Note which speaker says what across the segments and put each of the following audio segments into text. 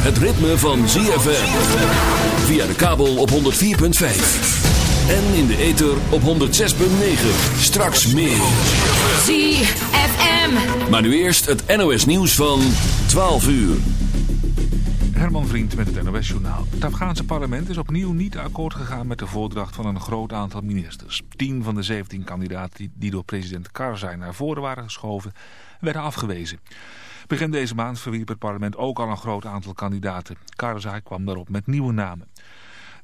Speaker 1: het ritme van ZFM. Via de kabel op 104.5. En in de ether op 106.9. Straks meer.
Speaker 2: ZFM.
Speaker 1: Maar nu eerst het NOS nieuws van 12 uur.
Speaker 3: Herman Vriend met het NOS Journaal. Het Afghaanse parlement is opnieuw niet akkoord gegaan met de voordracht van een groot aantal ministers. Tien van de 17 kandidaten die door president Karzai naar voren waren geschoven, werden afgewezen. Begin deze maand verwierp het parlement ook al een groot aantal kandidaten. Karzai kwam daarop met nieuwe namen.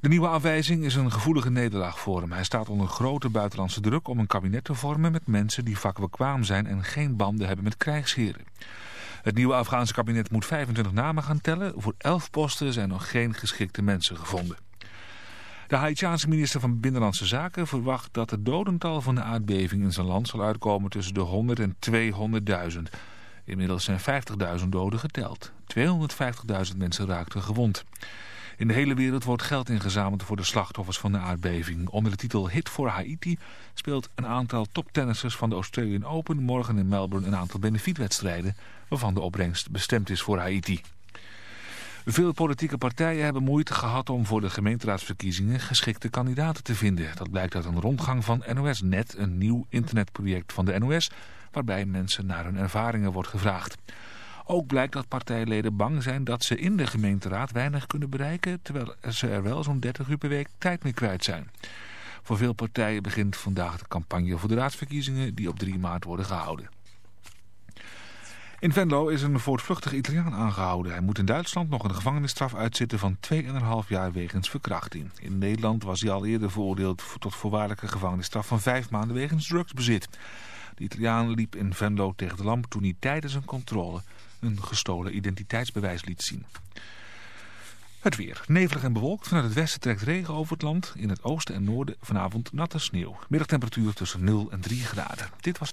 Speaker 3: De nieuwe afwijzing is een gevoelige nederlaag voor hem. Hij staat onder grote buitenlandse druk om een kabinet te vormen met mensen die vakbekwaam zijn en geen banden hebben met krijgsheren. Het nieuwe Afghaanse kabinet moet 25 namen gaan tellen. Voor 11 posten zijn nog geen geschikte mensen gevonden. De Haitiaanse minister van Binnenlandse Zaken verwacht dat het dodental van de aardbeving in zijn land zal uitkomen tussen de 100 en 200.000. Inmiddels zijn 50.000 doden geteld. 250.000 mensen raakten gewond. In de hele wereld wordt geld ingezameld voor de slachtoffers van de aardbeving. Onder de titel Hit for Haiti speelt een aantal toptennissers van de Australian Open morgen in Melbourne een aantal benefietwedstrijden waarvan de opbrengst bestemd is voor Haiti. Veel politieke partijen hebben moeite gehad om voor de gemeenteraadsverkiezingen geschikte kandidaten te vinden. Dat blijkt uit een rondgang van NOS Net, een nieuw internetproject van de NOS, waarbij mensen naar hun ervaringen wordt gevraagd. Ook blijkt dat partijleden bang zijn dat ze in de gemeenteraad weinig kunnen bereiken, terwijl ze er wel zo'n 30 uur per week tijd mee kwijt zijn. Voor veel partijen begint vandaag de campagne voor de raadsverkiezingen die op 3 maart worden gehouden. In Venlo is een voortvluchtig Italiaan aangehouden. Hij moet in Duitsland nog een gevangenisstraf uitzitten van 2,5 jaar wegens verkrachting. In Nederland was hij al eerder veroordeeld tot voorwaardelijke gevangenisstraf van 5 maanden wegens drugsbezit. De Italiaan liep in Venlo tegen de lamp toen hij tijdens een controle een gestolen identiteitsbewijs liet zien. Het weer. Nevelig en bewolkt. Vanuit het westen trekt regen over het land. In het oosten en noorden vanavond natte sneeuw. Middagtemperatuur tussen 0 en 3 graden. Dit was...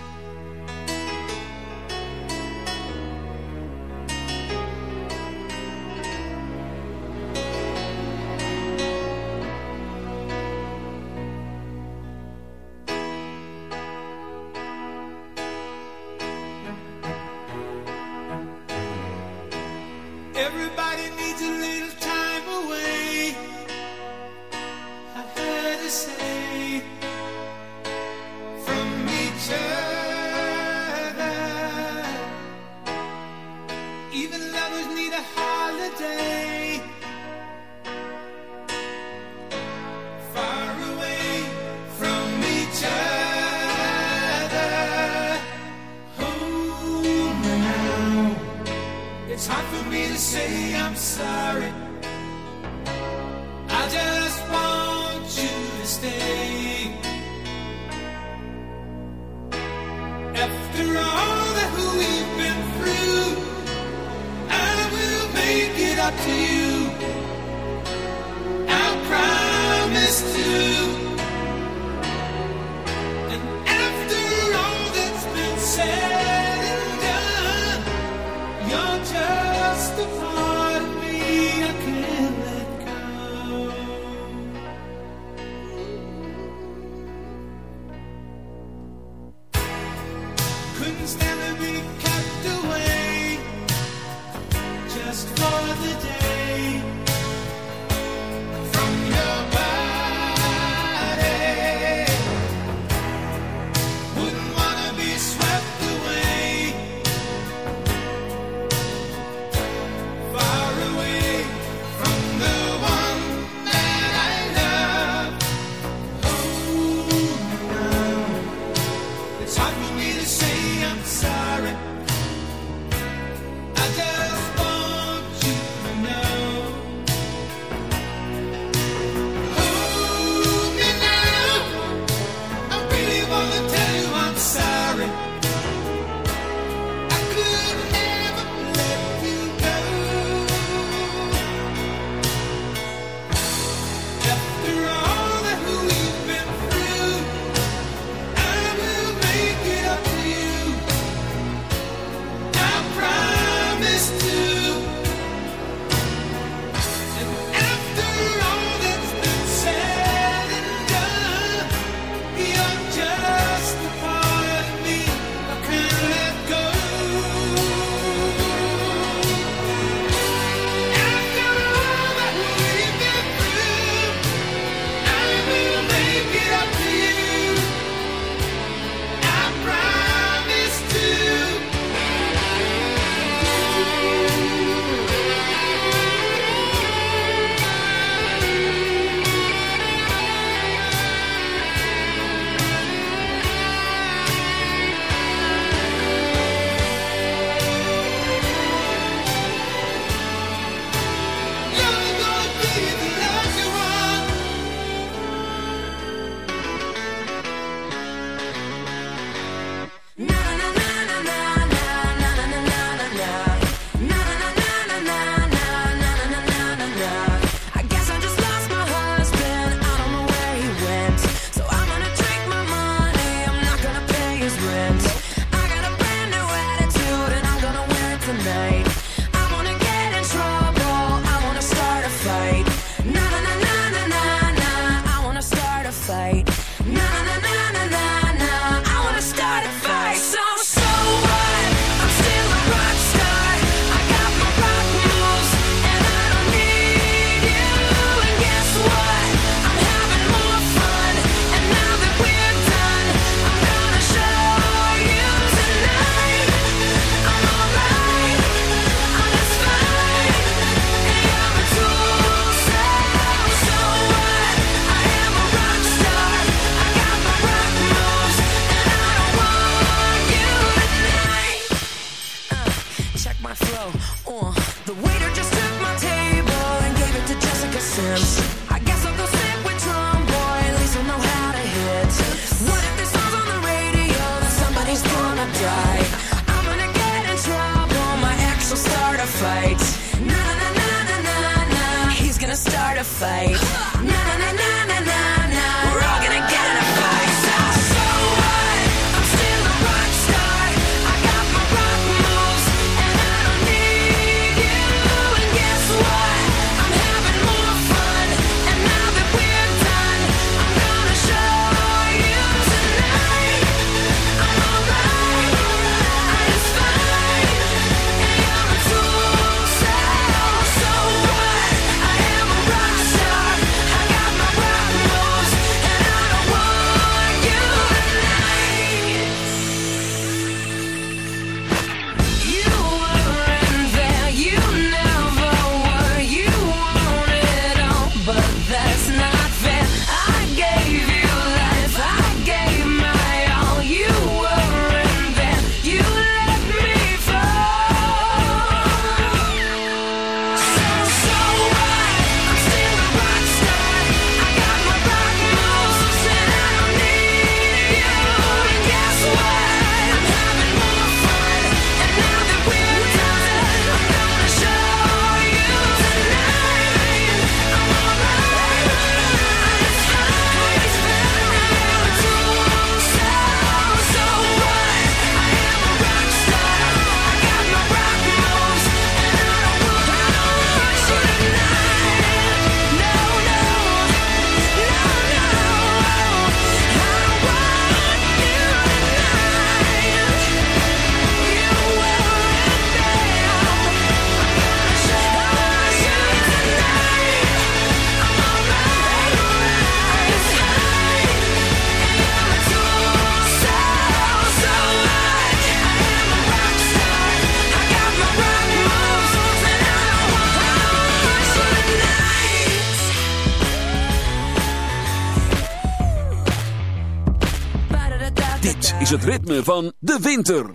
Speaker 1: van de winter.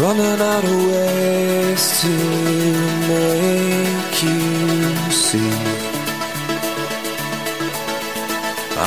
Speaker 4: running out of ways to make you see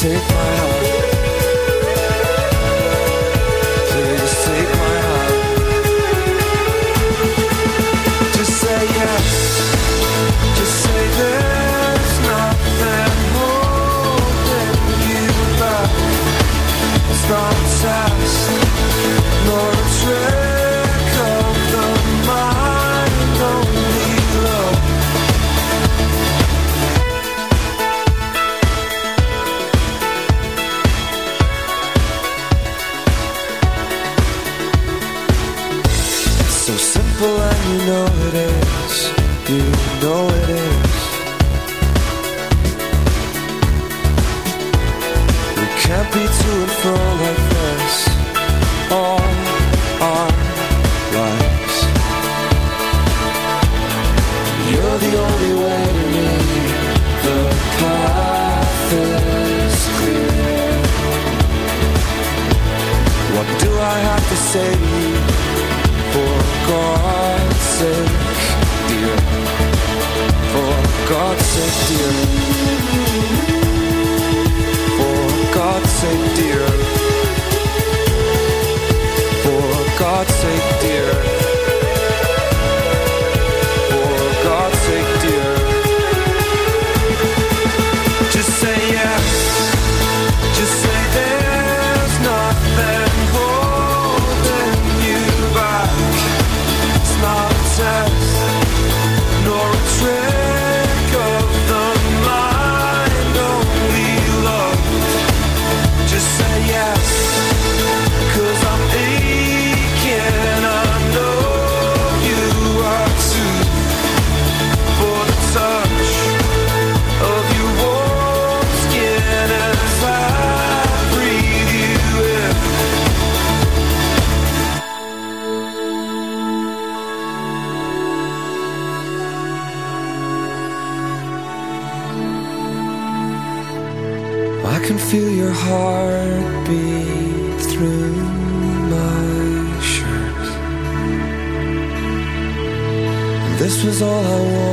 Speaker 4: Take my heart to say For God's sake, dear. For God's sake, dear. For God's sake, dear. heartbeat through my shirt. This was all I wanted.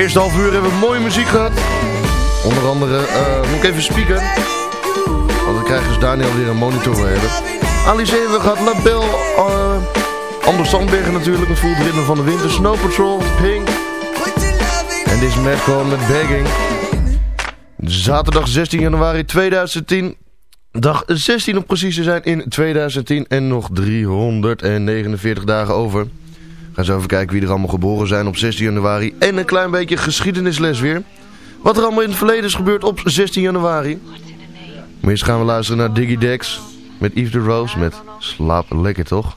Speaker 5: Eerste half uur hebben we mooie muziek gehad. Onder andere, eh, moet ik even spieken. Want dan krijgen ze Daniel weer een monitor hebben. Alice hebben we gehad, Label, uh, Anders Sandbergen natuurlijk, met Voelt Ritme van de Winter, Snow Patrol, Pink. En dit is Madcon met Begging. Zaterdag 16 januari 2010. Dag 16 om precies te zijn in 2010 en nog 349 dagen over. Gaan zo even kijken wie er allemaal geboren zijn op 16 januari. En een klein beetje geschiedenisles weer. Wat er allemaal in het verleden is gebeurd op 16 januari. Maar eerst gaan we luisteren naar Diggy Dex met Yves de Rose met Slaap Lekker
Speaker 6: toch?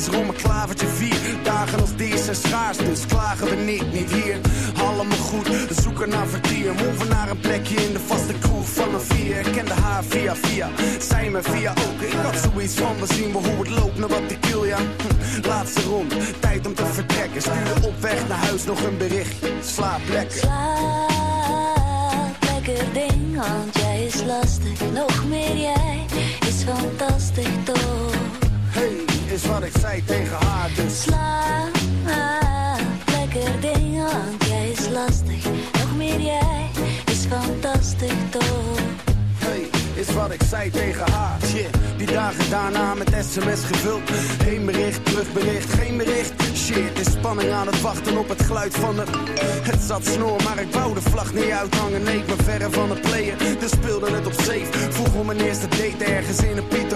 Speaker 7: 05 om een klavertje vier. Dagen als deze schaars, dus klagen we niet, niet hier. Allemaal goed, we zoeken naar vertier. Move naar een plekje in de vaste kroeg van een vier. Ik kende haar via via, zij me via ook. Ik had zoiets van, we zien wel hoe het loopt, naar wat ik wil, ja. Hm, Laatste rond, tijd om te vertrekken. Stuurde op weg naar huis nog een berichtje. Slaap lekker.
Speaker 6: Slaap, lekker ding, want jij is lastig. Nog meer jij is fantastisch toch?
Speaker 7: Is wat ik zei tegen haar, dus.
Speaker 6: Slaap, lekker ding, want jij is lastig. Nog meer jij is fantastisch toch?
Speaker 7: Hey, is wat ik zei tegen haar. Shit, die dagen daarna met sms gevuld. Heen bericht, terugbericht, geen bericht. Shit, is spanning aan het wachten op het geluid van de... Het zat snor, maar ik wou de vlag niet uithangen. Nee, ik ben verre van het playen, dus speelde het op safe. Vroeg om mijn eerste date ergens in een pittoresk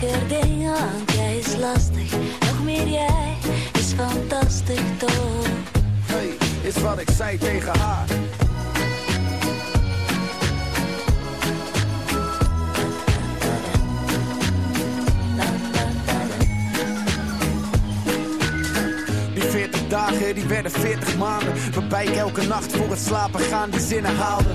Speaker 6: lekker ding, want jij is lastig. Nog meer jij is fantastisch toch?
Speaker 7: Hey, is wat ik zei tegen haar. Die 40 dagen, die werden 40 maanden. Waarbij ik elke nacht voor het slapen gaan die zinnen haalde.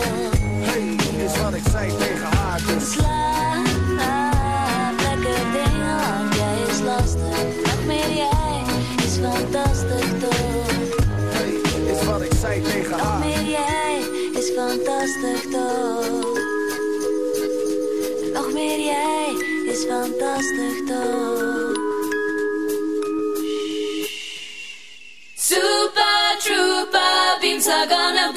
Speaker 7: Is
Speaker 6: fantastisch?
Speaker 8: Super trooper beams are gonna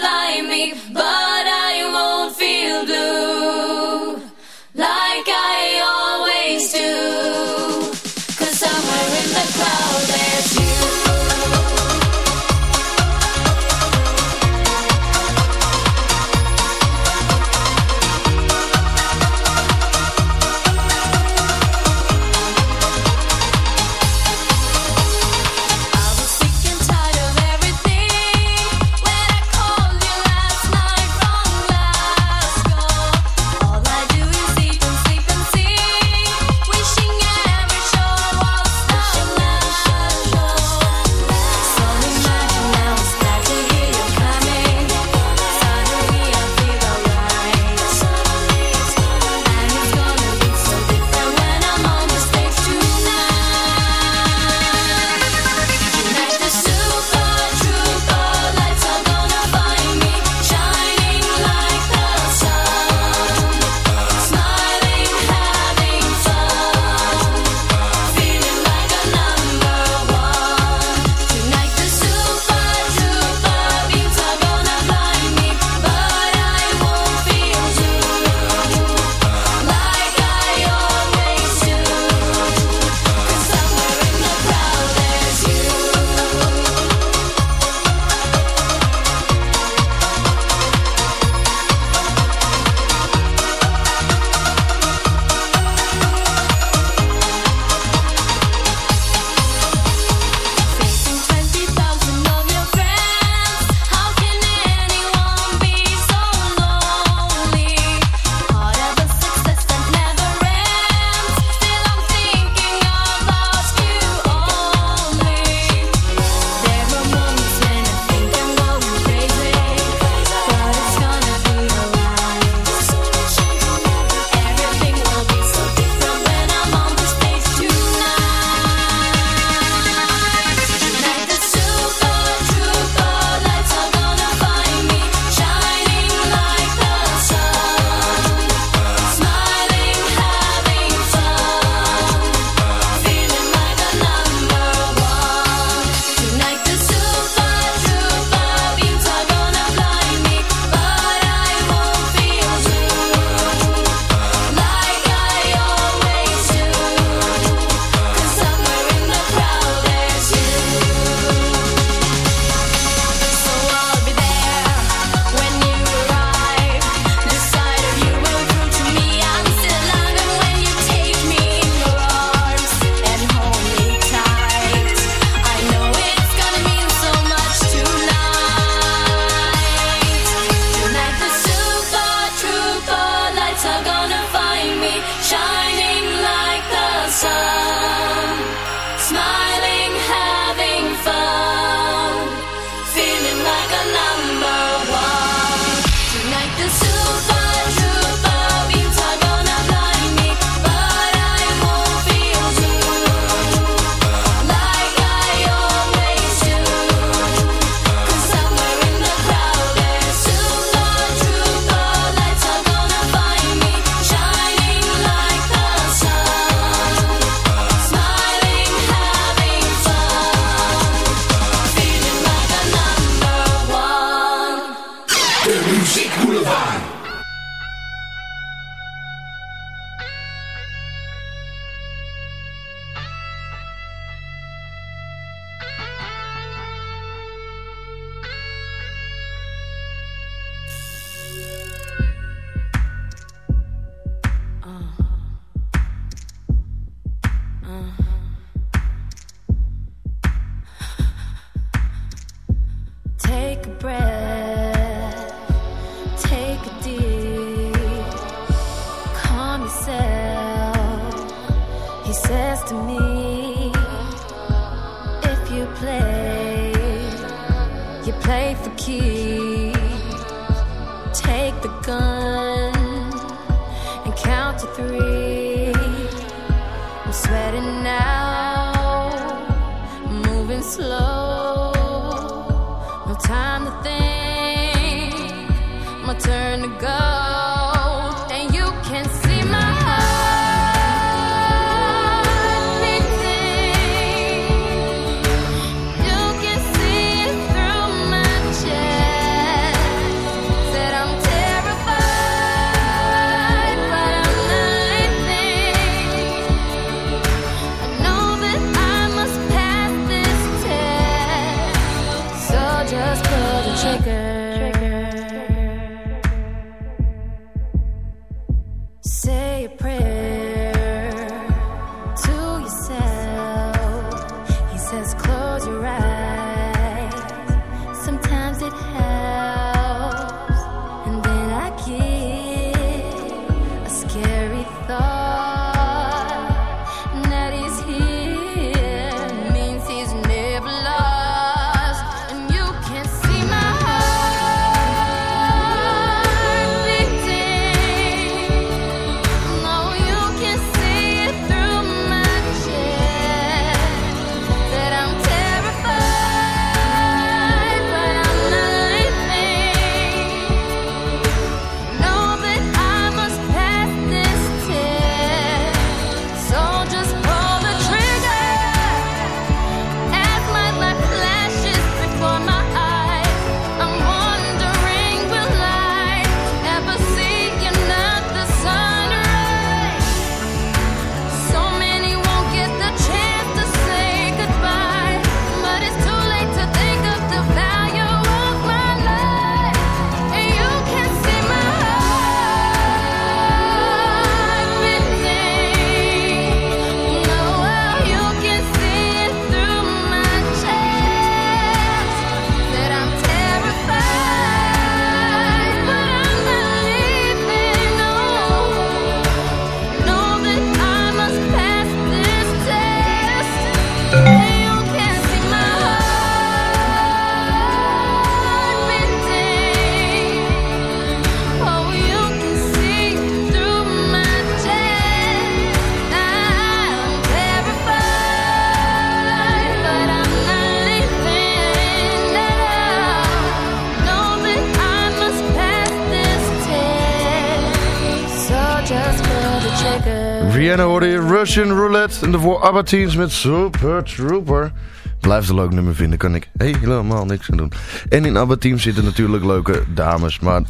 Speaker 5: Russian Roulette en daarvoor ABBA Teens met Super Trooper. Blijft een leuk nummer vinden, kan ik helemaal niks aan doen. En in ABBA Teams zitten natuurlijk leuke dames, maar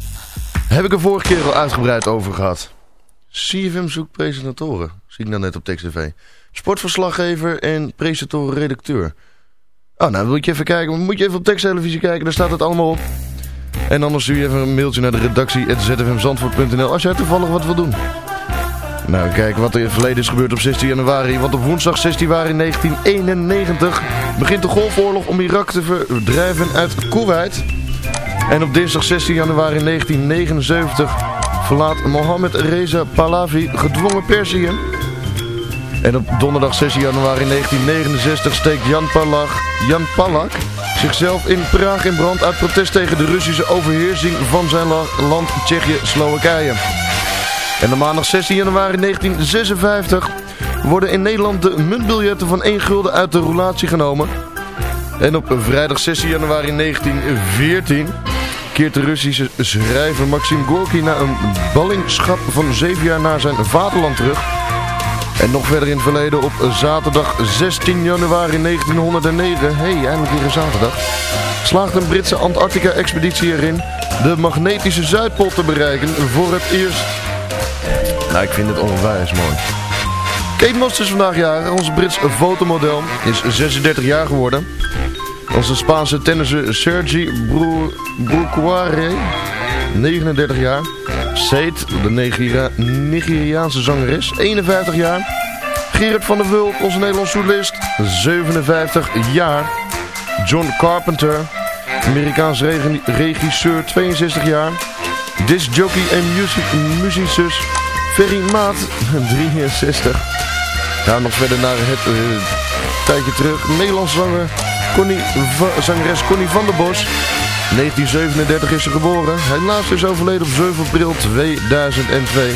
Speaker 5: heb ik er vorige keer al uitgebreid over gehad. CFM zoekt presentatoren, zie ik nou net op Text TV. Sportverslaggever en presentatoren-redacteur. Oh, nou wil je even kijken, moet je even op teksttelevisie kijken, daar staat het allemaal op. En anders stuur je even een mailtje naar de redactie zfmzandvoort.nl als jij toevallig wat wil doen. Nou, kijk wat er in het verleden is gebeurd op 16 januari. Want op woensdag 16 januari 1991 begint de golfoorlog om Irak te verdrijven uit Kuwait. En op dinsdag 16 januari 1979 verlaat Mohammed Reza Pahlavi gedwongen Perzië. En op donderdag 16 januari 1969 steekt Jan Palach, Jan Palak zichzelf in Praag in brand uit protest tegen de Russische overheersing van zijn la- land Tsjechië-Slowakije. En op maandag 16 januari 1956 worden in Nederland de muntbiljetten van 1 gulden uit de roulatie genomen. En op vrijdag 16 januari 1914 keert de Russische schrijver Maxim Gorky na een ballingschap van 7 jaar naar zijn vaderland terug. En nog verder in het verleden op zaterdag 16 januari 1909, hey eindelijk weer een zaterdag, slaagt een Britse Antarctica-expeditie erin de magnetische Zuidpool te bereiken voor het eerst. Nou, ik vind het onwijs mooi. Kate Moss is vandaag jarig. Ons Brits fotomodel is 36 jaar geworden. Onze Spaanse tennisser Sergi Brucuare, 39 jaar. Seet, de Nigeria- Nigeriaanse zangeres, 51 jaar. Gerard van der Wulp, onze Nederlandse journalist, 57 jaar. John Carpenter, Amerikaans regi- regisseur, 62 jaar. Discjockey en music, musicus Ferry Maat, 63. Gaan nog verder naar het eh, tijdje terug. Nederlandse zanger zangeres Connie van der Bos. 1937 is ze geboren. Helaas is overleden op 7 april 2002.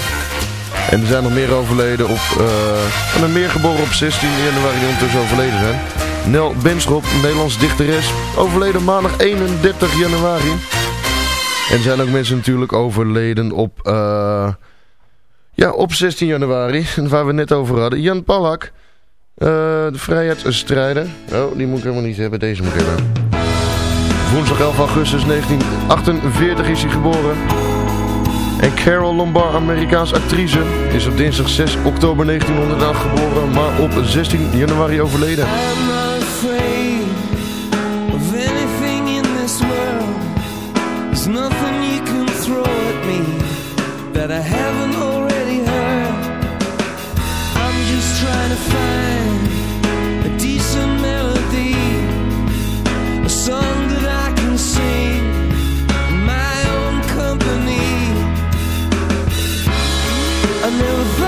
Speaker 5: En er zijn nog meer overleden op... eh en er meer geboren op 16 januari die ondertussen overleden zijn. Nel Benschop, Nederlands dichteres. Overleden maandag 31 januari. En er zijn ook mensen natuurlijk overleden op... eh, ja, op 16 januari. Waar we net over hadden. Jan Palak. eh, de vrijheidsstrijder. Oh, die moet ik helemaal niet hebben. Deze moet ik hebben. Woensdag 11 augustus 1948 is hij geboren. En Carol Lombard, Amerikaans actrice, is op dinsdag 6 oktober 1908 geboren, maar op 16 januari overleden.
Speaker 4: Nothing you can throw at me that I haven't I never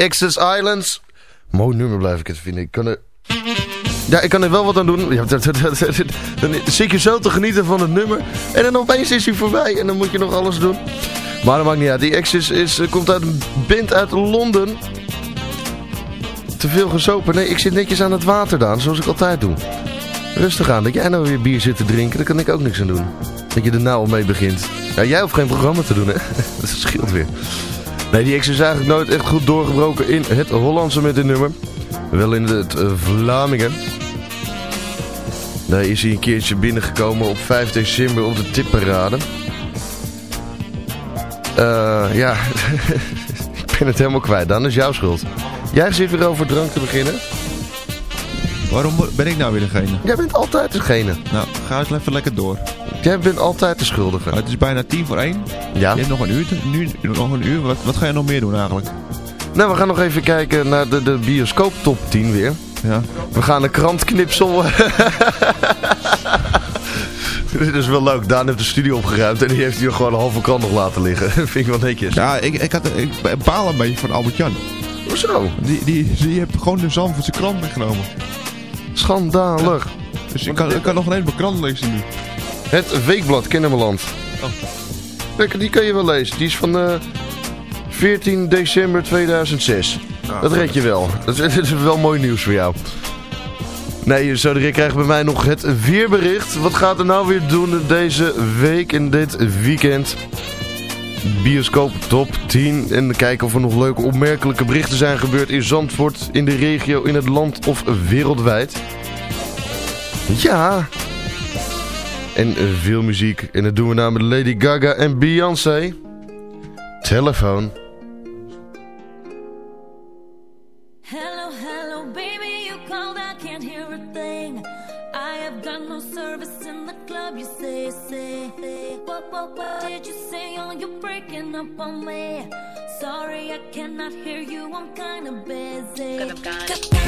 Speaker 5: Access Islands. Mooi nummer blijf ik het vinden. Ik kan er... Ja, ik kan er wel wat aan doen. Ja, dan zit je zo te genieten van het nummer. En dan opeens is hij voorbij. En dan moet je nog alles doen. Maar dat maakt niet uit. The Access is, komt uit een band uit Londen. Te veel gezopen. Nee, ik zit netjes aan het water, Daan. Zoals ik altijd doe. Rustig aan. Dat jij nou weer bier zit te drinken, daar kan ik ook niks aan doen. Dat je er nou al mee begint. Ja, jij hoeft geen programma te doen, hè. Dat scheelt weer. Nee, die X is eigenlijk nooit echt goed doorgebroken in het Hollandse met dit nummer. Wel in het uh, Vlamingen. Daar is hij een keertje binnengekomen op 5 december op de tipparade. Eh, ja, ik ben het helemaal kwijt. Dan is jouw schuld. Jij zit weer over drank te beginnen.
Speaker 9: Waarom ben ik nou weer degene?
Speaker 5: Jij bent altijd degene.
Speaker 9: Nou, ga eens even lekker door.
Speaker 5: Jij bent altijd de schuldige.
Speaker 9: het is bijna tien voor één.
Speaker 5: Ja.
Speaker 9: Je hebt nog een uur. Nu, nog een uur. Wat, wat ga je nog meer doen eigenlijk?
Speaker 5: Nou, we gaan nog even kijken naar de, de bioscoop top 10 weer.
Speaker 9: Ja.
Speaker 5: We gaan een krantknipsel. Dit is wel leuk. Daan heeft de studio opgeruimd en die heeft hier gewoon een halve krant nog laten liggen. vind ik wel netjes.
Speaker 9: Ja, ik, ik, had, ik baal een beetje van Albert Jan.
Speaker 5: Hoezo?
Speaker 9: Die, die, die heeft gewoon de Zandvoortse krant meegenomen.
Speaker 5: Schandalig.
Speaker 9: Dus ik kan, ik kan nog een heleboel krant lezen nu.
Speaker 5: Het Weekblad Kennemerland. Lekker, die kan je wel lezen. Die is van eh 14 december 2006. dat red je wel. Dat is, dat is wel mooi nieuws voor jou. Nee, zo direct krijgen bij mij nog het weerbericht. Wat gaat er nou weer doen deze week en dit weekend? Bioscoop top 10. En kijken of er nog leuke opmerkelijke berichten zijn gebeurd in Zandvoort, in de regio, in het land of wereldwijd. Ja. En veel muziek. En dat doen we nou met Lady Gaga en Beyoncé. Telefoon.
Speaker 10: Hello, hello, baby, you called, I can't hear a thing. I have got no service in the club, you say, say. What, what, what did you say? Oh, you're breaking up on me. Sorry, I cannot hear you, I'm kinda busy. Cause I'm kinda busy.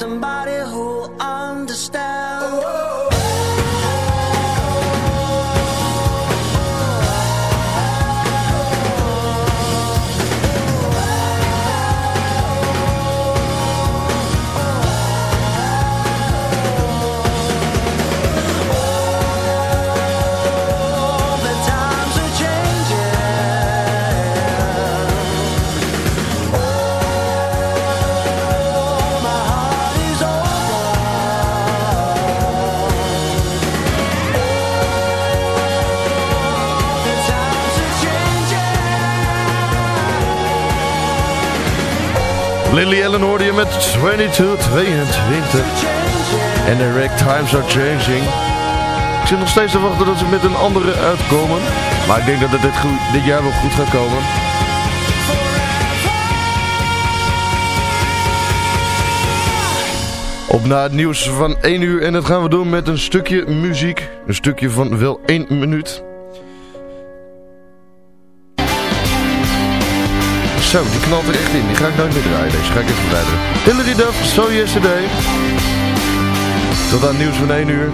Speaker 11: somebody who
Speaker 5: Lily Allen hoorde je met 22, 22. En de Rick Times are changing. Ik zit nog steeds te wachten dat ze met een andere uitkomen. Maar ik denk dat het dit, dit jaar wel goed gaat komen. Op na het nieuws van 1 uur. En dat gaan we doen met een stukje muziek. Een stukje van wel 1 minuut. Zo, die knalt er echt in. Die ga ik nooit meer draaien. Deze ga ik even verwijderen. Hillary Duff, So Yesterday. Tot aan nieuws van 1 uur.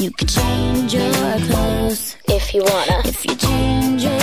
Speaker 10: you can change your clothes if you wanna. If you change your